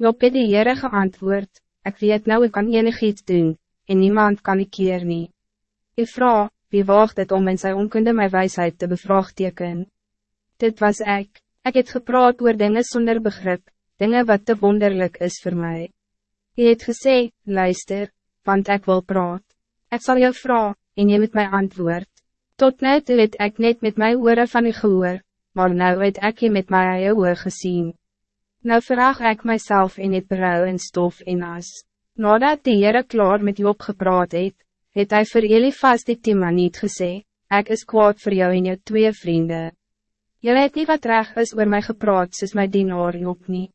Job het die Heere geantwoord, ik weet nou ik kan enig iets doen, en niemand kan ik keer nie. Ik vraag, wie waagt het om in zijn onkunde mijn wijsheid te bevraagteken? Dit was ik, ik het gepraat oor dingen zonder begrip, dingen wat te wonderlijk is voor mij. Je het gesê, luister, want ik wil praat. Ik zal jou vragen, en je met mij antwoord. Tot nu toe het ek net met my oore van u gehoor, maar nou het ek je met my eie oor gezien. Nou vraag ik mijzelf in het berouw en stof en as. Nadat die Heere klaar met Job gepraat het, het hy vir Elifas die Tima niet gesê, ek is kwaad voor jou en jou twee vrienden. Jy het nie wat reg is oor my gepraat soos my dienaar Job nie.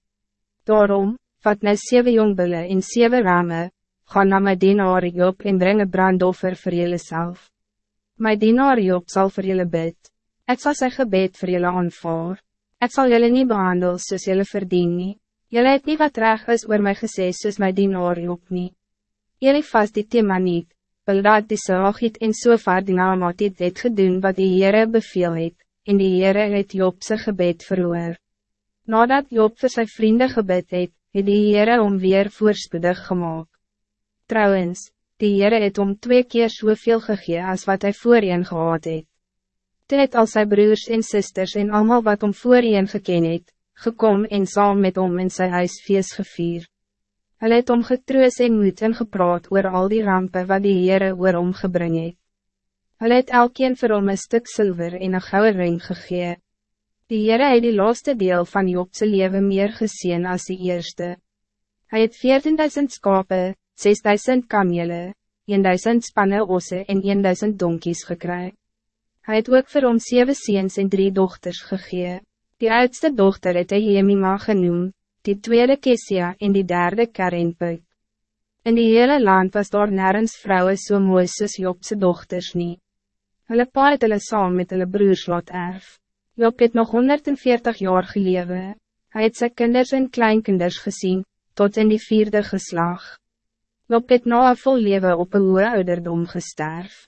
Daarom, vat nou sewe jongbulle en sewe ramme, gaan na my dienaar Job en breng een brandoffer vir julle self. My dienaar Job sal vir julle bid, ek sal sy gebed vir julle aanvaar, ek sal julle nie behandel soos julle verdien nie, julle het nie wat reg is oor my gesê soos my dienaar Job nie. Julle vast die thema niet, Bildad die Saagiet en Sofar die Naamat het, het gedoen wat die Heere beveel het, en die Heere het Job sy gebed verhoor. Nadat Job vir sy vrienden gebed het, het die Heere om weer voorspoedig gemaakt. Trouwens, die Heere het om twee keer soveel gegee als wat hij voorheen gehad het. Toe het al sy broers en sisters en allemaal wat om voorheen geken het, gekom en saam met om in sy huis feest gevier. Hulle het om getroos en moed en gepraat oor al die rampen wat die Heere oor hom gebring het. Hulle het elkeen vir hom een stuk zilver en een gouden ring gegee. Die Heere het die laaste deel van Jobse leven meer gezien als die eerste. Hij het 14.000 skape, 6000 kamele, 1000 spanne osse en 1000 donkies gekry. Hij het ook vir hom 7 seens en 3 dochters gegee. Die oudste dochter het hy Hemima genoem, die tweede Kesia en die derde Karenpuk. In die hele land was daar nergens vrouwen so mooi soos Jobse dochters nie. Hulle pa het hulle saam met hulle broers laat erf. Job het nog 140 jaar gelewe. Hij het sy kinders en kleinkinders gezien, tot in die vierde geslag. Job het na een vol leven op een hoge ouderdom gesterf.